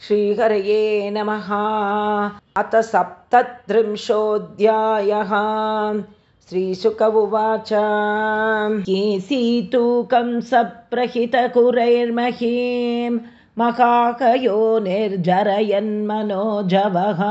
श्रीहरये नमः। अथ सप्तत्रिंशोऽध्यायः। श्रीशुक उवाच। केसीतूकं सप्रहितकुरैर्महीं महाकयो निर्जरयन्मनोजवः।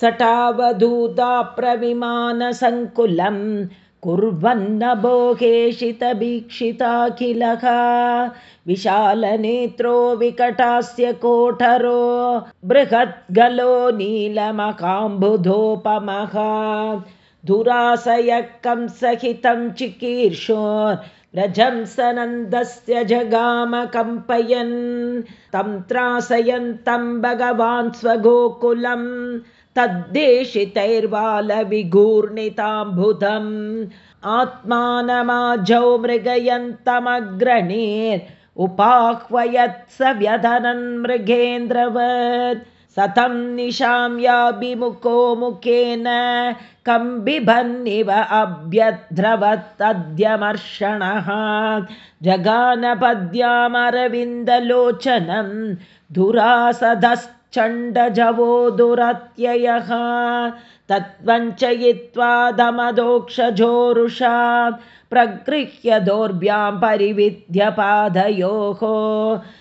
सटावधूताप्रविमानसङ्कुलम् कुर्वन्नभोगेशितभीक्षिताखिलः। विशालनेत्रो विकटास्य कोठरो बृहद्गलो नीलमकाम्बुधोपमः। दुरासयकं सहितं चिकीर्षोर्व्रजं सनन्दस्य जगामकम्पयन्। तं त्रासयन्तं भगवान् स्वगोकुलम् तद्देशितैर्वालविघूर्णिताम्बुधम् आत्मानमाजौ मृगयन्तमग्रणीर् उपाह्वयत् स व्यधनन् मृगेन्द्रवत्। सतं निशां याभिमुखो मुखेन कम्बिभन्निव अभ्यद्रवत्तद्यमर्षणः जगानपद्यामरविन्दलोचनं दुरासदस् चण्डजवो दुरत्ययः तत्त्वञ्चयित्वा दमदोक्षजोरुषा प्रगृह्य दोर्भ्यां परिविद्य पादयोः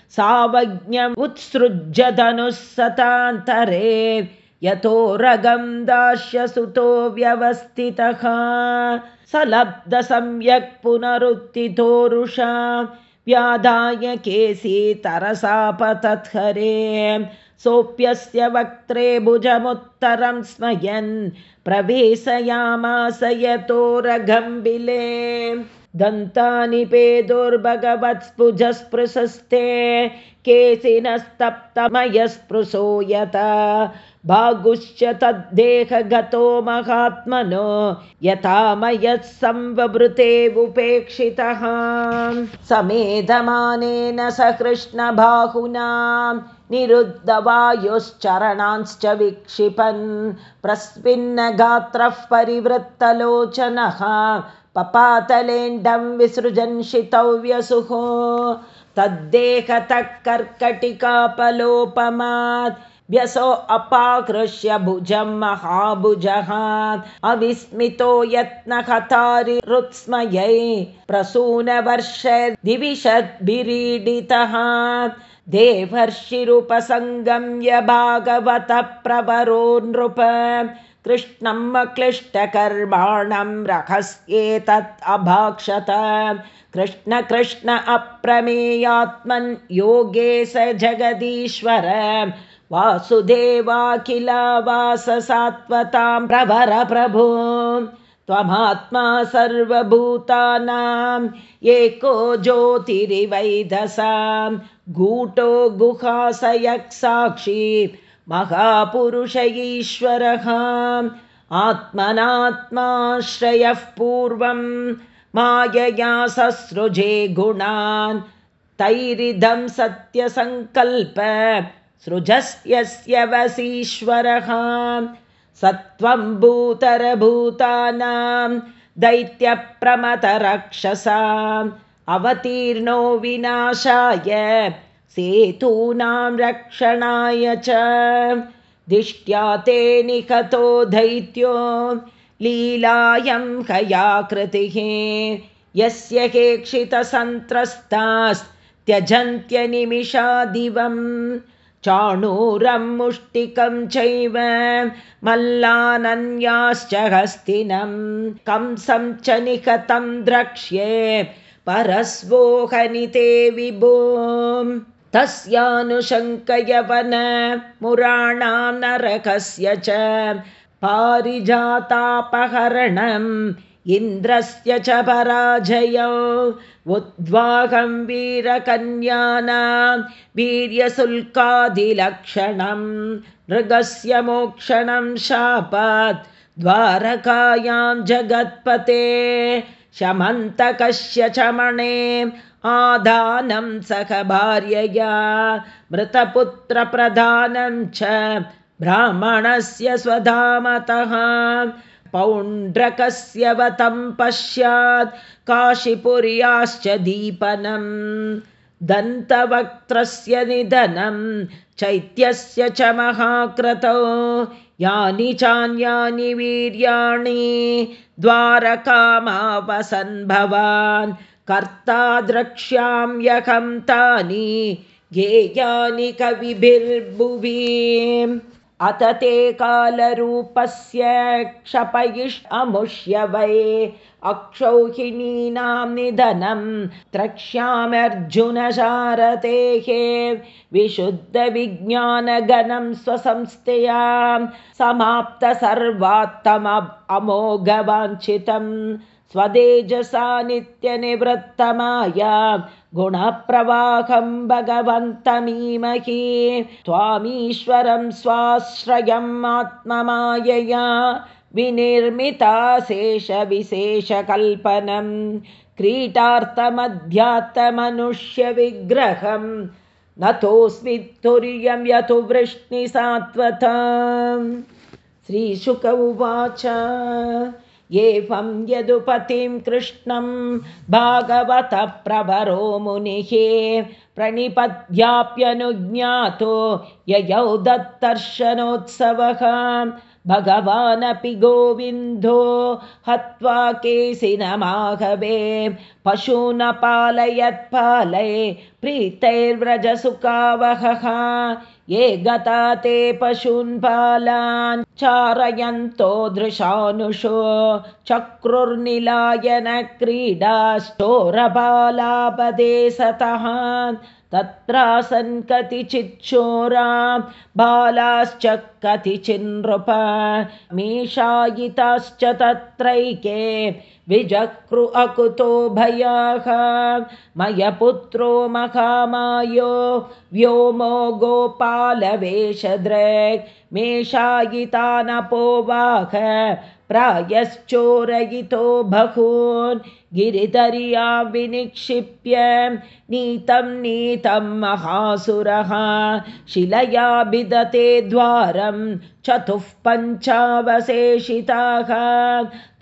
सावज्ञम् उत्सृज्य धनुः सतान्तरे यतो रगं दास्यसुतो व्यवस्थितः। स लब्ध सम्यक् पुनरुत्थितोरुषा। व्याधाय केसी तरसापतत्हरे सोऽप्यस्य वक्त्रे भुजमुत्तरं स्मयन् प्रवेशयामास यतोरगम्बिले दन्तानि पेदुर्भगवत्स्पृजस्पृशस्ते केशिनस्तप्तमयस्पृशो यत। भागुश्च तद्देहगतो महात्मनो यथा मयः संवृते उपेक्षितः समेधमानेन स कृष्णबाहुना निरुद्धवायुश्चरणांश्च विक्षिपन्। प्रस्विन्नगात्रः परिवृत्तलोचनः। पपातलेण्डं विसृजन् शितव्यसुः तद्देहतः कर्कटिकापलोपमात् व्यसो अपाकृष्य भुजं महाभुजः। अविस्मितो यत्नहतारिरुत्स्मयै प्रसूनवर्षद्विशद्भिरीडितः देवर्षिरुपसङ्गम्य भागवतः प्रवरो नृप कृष्णम् अक्लिष्टकर्माणं रहस्येतत् अभाक्षत। कृष्ण कृष्ण अप्रमेयात्मन् योगे स जगदीश्वर। वासुदेवाखिला वाससात्वतां प्रभर प्रभो। त्वमात्मा सर्वभूतानाम् एको ज्योतिरिवैधसां गूटो गुहासयक् साक्षी महापुरुष ईश्वरः आत्मनात्माश्रयः पूर्वं मायया ससृजे गुणान्। तैरिदं सत्यसङ्कल्प सृजस्यस्य वसीश्वरः। सत्वं भूतरभूतानां दैत्यप्रमतरक्षसाम् अवतीर्णो विनाशाय सेतूनां रक्षणाय च। दिष्ट्या ते निकतो दैत्यो लीलायं हयाकृतिः। यस्य केक्षितसन्त्रस्तास्त्यजन्त्यनिमिषादिवम् चाणूरं मुष्टिकं चैव मल्लानन्याश्च हस्तिनं कंसं च निकतं द्रक्ष्ये परस्वोहनिते विभो तस्यानुशङ्कयवन मुराणां नरकस्य च पारिजातापहरणम् इन्द्रस्य च पराजयौ। उद्वाहं वीरकन्यानां वीर्यशुल्कादिलक्षणं मृगस्य मोक्षणं शापात् द्वारकायां जगत्पते शमन्तकस्य चमणे आदानं सख भार्यया मृतपुत्रप्रधानं च ब्राह्मणस्य स्वधामतः। पौण्ड्रकस्य वतं पश्यात् काशीपुर्याश्च दीपनं। दन्तवक्त्रस्य निधनं चैत्यस्य च महाक्रतौ। यानि चान्यानि वीर्याणि द्वारकामावसन् भवान् कर्ता द्रक्ष्याम्यहं तानि गेयानि कविभिर्भुवि अत ते कालरूपस्य क्षपयिष् अमुष्य वै अक्षौहिणीनां निधनं द्रक्ष्याम्यर्जुनशारतेः विशुद्धविज्ञानगणं स्वसंस्थया समाप्त सर्वात्तममोघवाञ्छितं स्वदेजसा नित्यनिवृत्तमाया गुणप्रवाहं भगवन्तमीमहि त्वामीश्वरं स्वाश्रयम् आत्ममायया विनिर्मिताशेषविशेषकल्पनं क्रीडार्थमध्यात्तमनुष्यविग्रहं नतोऽस्मि तुर्यं यतु वृष्णिसात्वता श्रीशुक उवाच एवं यदुपतिं कृष्णं भागवतः प्रवरो मुनिः प्रणिपद्याप्यनुज्ञातो ययौ दत्तर्शनोत्सवः भगवानपि गोविन्दो हत्वा केशिनमाघवे पशून पालयत्पालये प्रीतैर्व्रजसुखावहः। ये गता ते पशून् पालान् चारयन्तो दृशानुषो चक्रुर्निलायनक्रीडाश्चोरबालापदे सतः तत्रासन् कतिचिच्चोरा बालाश्च कतिचिन्नृप मीषायिताश्च तत्रैके विजक्रु अकुतो भयाः मयपुत्रो महामायो व्योमो गोपालवेषदृक् मेषायिता नपोवाह प्रायश्चोरयितो बहून् गिरिधर्या विनिक्षिप्य नीतं नीतं महासुरः शिलया विदते द्वारं चतुः पञ्चावशेषिताः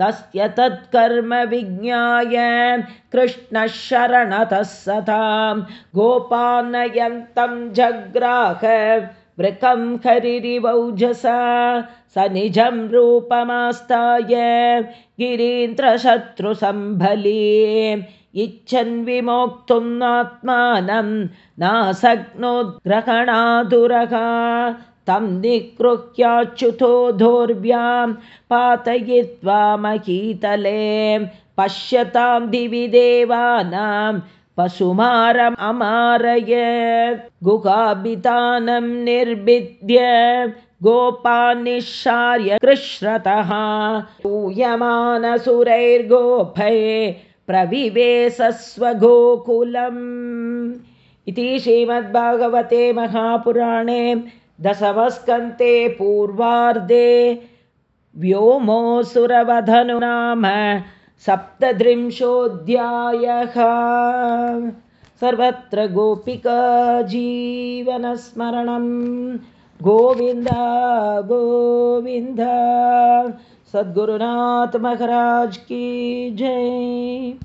तस्य तत्कर्म विज्ञाय कृष्णः शरणतः सतां गोपानयन्तं जग्राह वृकं हरिरिवौजसा स निजं रूपमास्ताय गिरीन्द्रशत्रुसम्भली। इच्छन् विमोक्तुम् आत्मानं नासग्नोद्ग्रहणादुरः। तं निगृह्याच्युतो दोर्व्यां पातयित्वा महीतले। पश्यतां दिवि देवानां पशुमारम् अमारयत्। गुहाभितानं निर्भिद्य गोपान्निःशार्य कृश्रतः पूयमानसुरैर्गोपै प्रविवेशस्वगोकुलम्। इति श्रीमद्भागवते महापुराणे दशमस्कन्ते पूर्वार्धे व्योमोऽसुरवधनु नाम सप्तत्रिंशोऽध्यायः। सर्वत्र गोपिका जीवनस्मरणं गोविन्द गोविन्द। सद्गुरुनाथ महाराज की जय